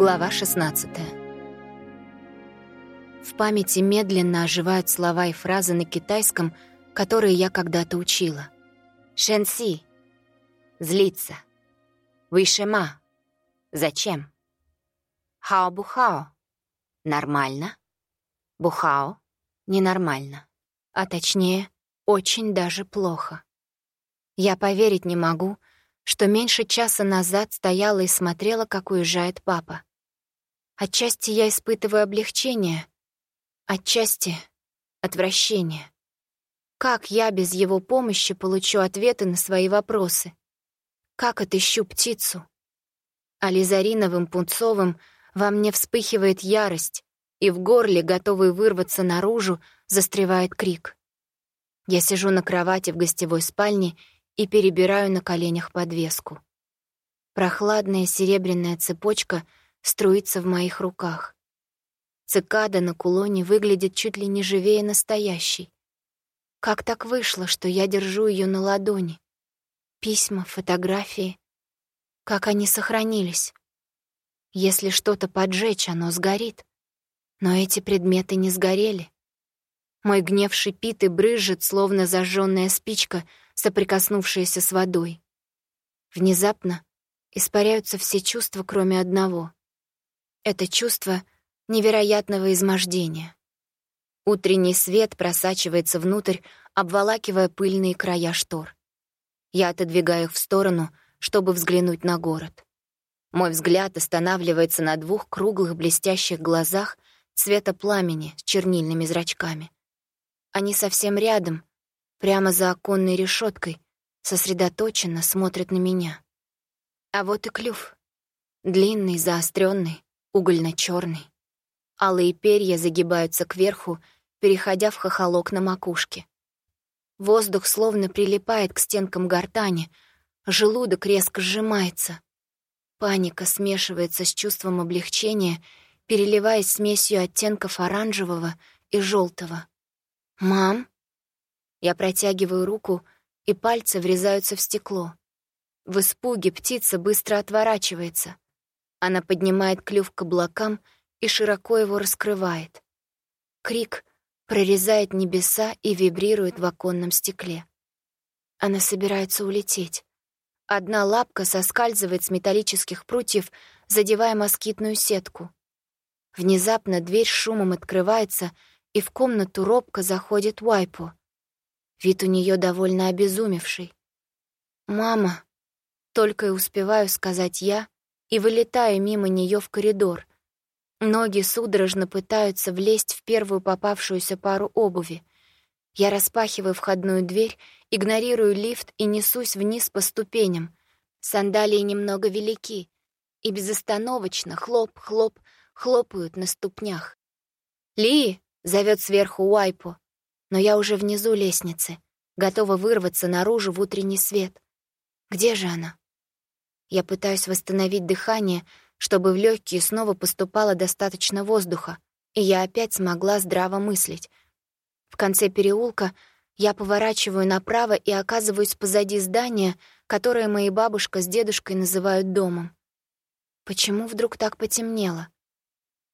Глава 16 В памяти медленно оживают слова и фразы на китайском, которые я когда-то учила. «Шэнси» — злиться. «Вышема» — зачем? «Хао-бухао» — нормально. «Бухао» — ненормально. А точнее, очень даже плохо. Я поверить не могу, что меньше часа назад стояла и смотрела, как уезжает папа. Отчасти я испытываю облегчение, отчасти — отвращение. Как я без его помощи получу ответы на свои вопросы? Как отыщу птицу? А лизариновым пунцовым во мне вспыхивает ярость, и в горле, готовый вырваться наружу, застревает крик. Я сижу на кровати в гостевой спальне и перебираю на коленях подвеску. Прохладная серебряная цепочка струится в моих руках. Цикада на кулоне выглядит чуть ли не живее настоящей. Как так вышло, что я держу ее на ладони? Письма, фотографии. Как они сохранились? Если что-то поджечь, оно сгорит. Но эти предметы не сгорели. Мой гнев шипит и брызжет, словно зажженная спичка, соприкоснувшаяся с водой. Внезапно испаряются все чувства, кроме одного. Это чувство невероятного измождения. Утренний свет просачивается внутрь, обволакивая пыльные края штор. Я отодвигаю их в сторону, чтобы взглянуть на город. Мой взгляд останавливается на двух круглых блестящих глазах цвета пламени с чернильными зрачками. Они совсем рядом, прямо за оконной решеткой, сосредоточенно смотрят на меня. А вот и клюв. Длинный, заостренный, угольно черный Алые перья загибаются кверху, переходя в хохолок на макушке. Воздух словно прилипает к стенкам гортани, желудок резко сжимается. Паника смешивается с чувством облегчения, переливаясь смесью оттенков оранжевого и желтого. «Мам?» Я протягиваю руку, и пальцы врезаются в стекло. В испуге птица быстро отворачивается. Она поднимает клюв к облакам и широко его раскрывает. Крик прорезает небеса и вибрирует в оконном стекле. Она собирается улететь. Одна лапка соскальзывает с металлических прутьев, задевая москитную сетку. Внезапно дверь шумом открывается, и в комнату робко заходит Уайпо. Вид у нее довольно обезумевший. «Мама!» — только и успеваю сказать я и вылетаю мимо нее в коридор. Ноги судорожно пытаются влезть в первую попавшуюся пару обуви. Я распахиваю входную дверь, игнорирую лифт и несусь вниз по ступеням. Сандалии немного велики и безостановочно хлоп-хлоп хлопают на ступнях. «Ли!» — зовет сверху Уайпо но я уже внизу лестницы, готова вырваться наружу в утренний свет. Где же она? Я пытаюсь восстановить дыхание, чтобы в легкие снова поступало достаточно воздуха, и я опять смогла здраво мыслить. В конце переулка я поворачиваю направо и оказываюсь позади здания, которое мои бабушка с дедушкой называют домом. Почему вдруг так потемнело?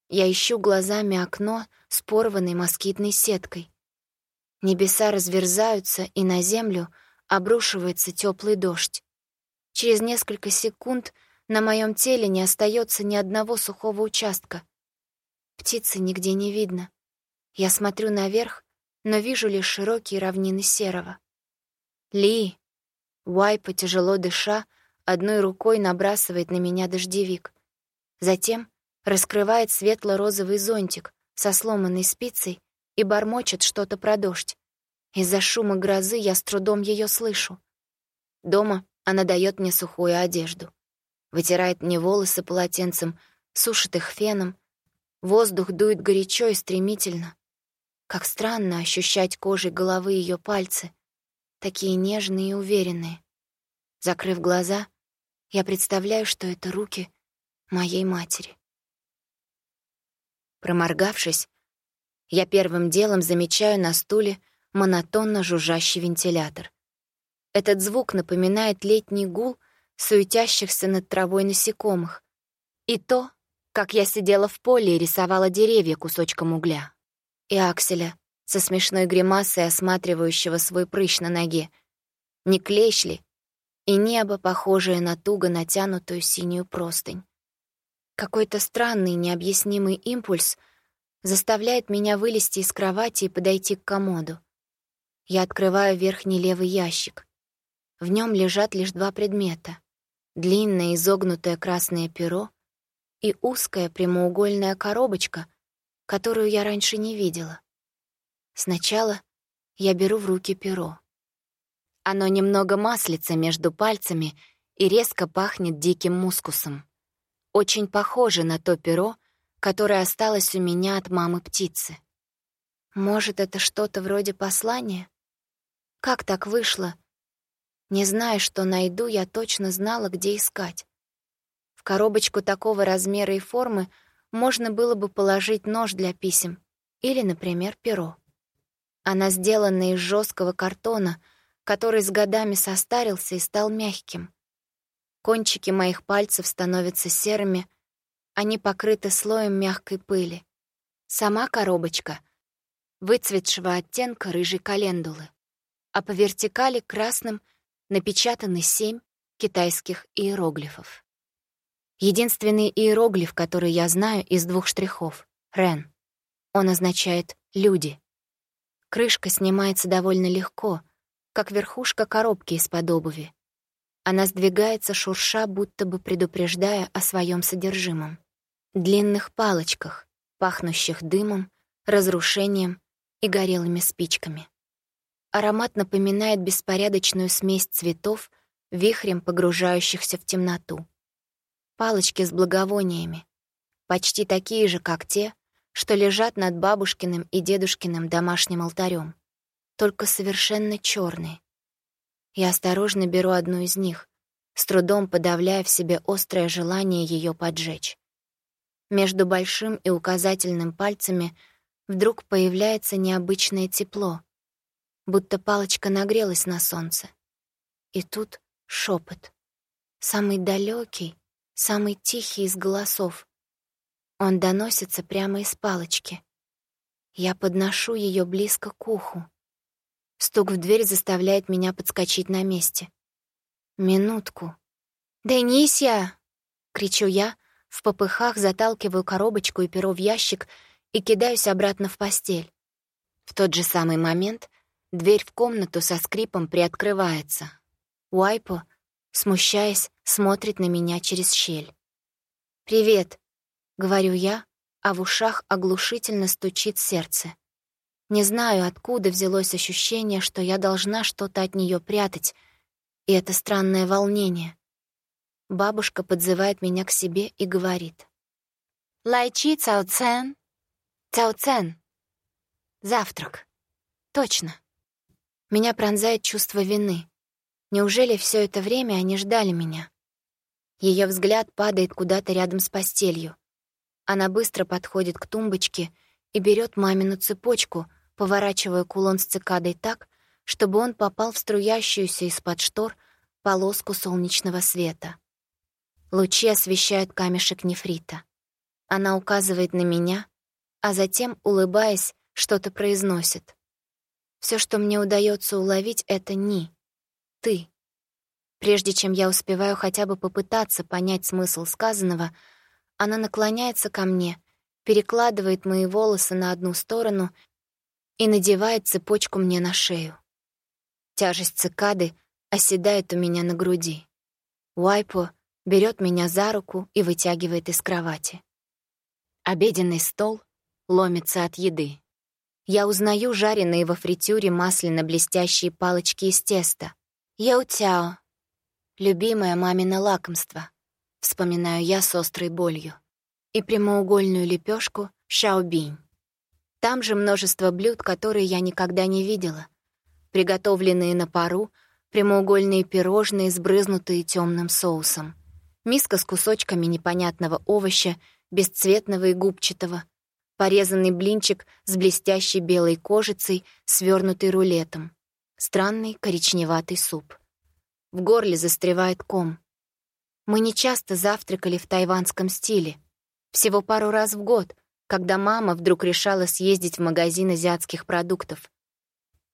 Я ищу глазами окно с порванной москитной сеткой. Небеса разверзаются, и на землю обрушивается теплый дождь. Через несколько секунд на моем теле не остается ни одного сухого участка. Птицы нигде не видно. Я смотрю наверх, но вижу лишь широкие равнины серого. Ли! Уайпа, тяжело дыша, одной рукой набрасывает на меня дождевик. Затем раскрывает светло-розовый зонтик со сломанной спицей и бормочет что-то про дождь. Из-за шума грозы я с трудом ее слышу. Дома она дает мне сухую одежду. Вытирает мне волосы полотенцем, сушит их феном. Воздух дует горячо и стремительно. Как странно ощущать кожей головы ее пальцы, такие нежные и уверенные. Закрыв глаза, я представляю, что это руки моей матери. Проморгавшись, я первым делом замечаю на стуле монотонно жужжащий вентилятор. Этот звук напоминает летний гул суетящихся над травой насекомых. И то, как я сидела в поле и рисовала деревья кусочком угля. И Акселя со смешной гримасой осматривающего свой прыщ на ноге. Не клещ ли? И небо, похожее на туго натянутую синюю простынь. Какой-то странный, необъяснимый импульс заставляет меня вылезти из кровати и подойти к комоду. Я открываю верхний левый ящик. В нем лежат лишь два предмета. Длинное изогнутое красное перо и узкая прямоугольная коробочка, которую я раньше не видела. Сначала я беру в руки перо. Оно немного маслится между пальцами и резко пахнет диким мускусом. Очень похоже на то перо, которое осталось у меня от мамы-птицы. Может, это что-то вроде послания? Как так вышло? Не зная, что найду, я точно знала, где искать. В коробочку такого размера и формы можно было бы положить нож для писем или, например, перо. Она сделана из жесткого картона, который с годами состарился и стал мягким. Кончики моих пальцев становятся серыми, они покрыты слоем мягкой пыли. Сама коробочка — выцветшего оттенка рыжей календулы а по вертикали красным напечатаны семь китайских иероглифов. Единственный иероглиф, который я знаю из двух штрихов — «Рен». Он означает «люди». Крышка снимается довольно легко, как верхушка коробки из-под обуви. Она сдвигается, шурша, будто бы предупреждая о своем содержимом. Длинных палочках, пахнущих дымом, разрушением и горелыми спичками. Аромат напоминает беспорядочную смесь цветов, вихрем погружающихся в темноту. Палочки с благовониями, почти такие же, как те, что лежат над бабушкиным и дедушкиным домашним алтарем, только совершенно черные. Я осторожно беру одну из них, с трудом подавляя в себе острое желание ее поджечь. Между большим и указательным пальцами вдруг появляется необычное тепло, будто палочка нагрелась на солнце. И тут шепот, самый далекий, самый тихий из голосов. Он доносится прямо из палочки. Я подношу ее близко к уху. Стук в дверь заставляет меня подскочить на месте. Минутку. «Денисия!» — кричу я, в попыхах заталкиваю коробочку и перо в ящик и кидаюсь обратно в постель. В тот же самый момент Дверь в комнату со скрипом приоткрывается. Уайпо, смущаясь, смотрит на меня через щель. «Привет», — говорю я, а в ушах оглушительно стучит сердце. Не знаю, откуда взялось ощущение, что я должна что-то от нее прятать, и это странное волнение. Бабушка подзывает меня к себе и говорит. «Лайчи Цао Цен?» «Цао Цен». «Завтрак». «Точно». Меня пронзает чувство вины. Неужели все это время они ждали меня? Ее взгляд падает куда-то рядом с постелью. Она быстро подходит к тумбочке и берет мамину цепочку, поворачивая кулон с цикадой так, чтобы он попал в струящуюся из-под штор полоску солнечного света. Лучи освещают камешек нефрита. Она указывает на меня, а затем, улыбаясь, что-то произносит. Все, что мне удается уловить, — это «ни». Ты. Прежде чем я успеваю хотя бы попытаться понять смысл сказанного, она наклоняется ко мне, перекладывает мои волосы на одну сторону и надевает цепочку мне на шею. Тяжесть цикады оседает у меня на груди. Уайпо берет меня за руку и вытягивает из кровати. Обеденный стол ломится от еды. Я узнаю жареные во фритюре масляно-блестящие палочки из теста. Яутяо. Любимое мамино лакомство. Вспоминаю я с острой болью. И прямоугольную лепешку шаобинь. Там же множество блюд, которые я никогда не видела. Приготовленные на пару, прямоугольные пирожные, сбрызнутые темным соусом. Миска с кусочками непонятного овоща, бесцветного и губчатого — порезанный блинчик с блестящей белой кожицей, свернутый рулетом, странный коричневатый суп. В горле застревает ком. Мы не часто завтракали в тайванском стиле. Всего пару раз в год, когда мама вдруг решала съездить в магазин азиатских продуктов.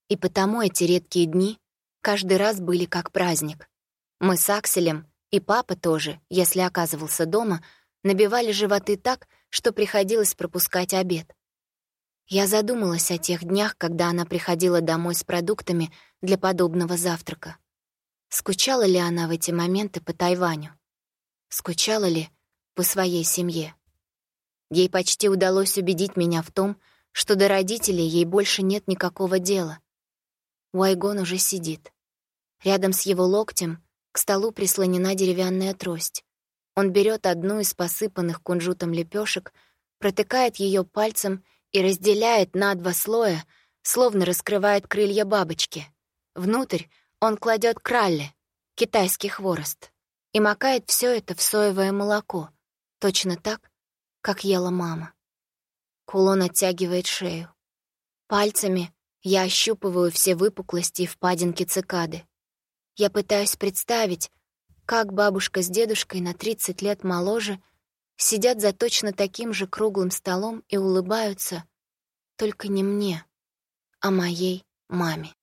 И потому эти редкие дни каждый раз были как праздник. Мы с Акселем, и папа тоже, если оказывался дома, набивали животы так, что приходилось пропускать обед. Я задумалась о тех днях, когда она приходила домой с продуктами для подобного завтрака. Скучала ли она в эти моменты по Тайваню? Скучала ли по своей семье? Ей почти удалось убедить меня в том, что до родителей ей больше нет никакого дела. Уайгон уже сидит. Рядом с его локтем к столу прислонена деревянная трость. Он берет одну из посыпанных кунжутом лепешек, протыкает ее пальцем и разделяет на два слоя, словно раскрывает крылья бабочки. Внутрь он кладет кралли, китайский хворост, и макает все это в соевое молоко, точно так, как ела мама. Кулон оттягивает шею. Пальцами я ощупываю все выпуклости и впадинки цикады. Я пытаюсь представить, как бабушка с дедушкой на 30 лет моложе сидят за точно таким же круглым столом и улыбаются, только не мне, а моей маме.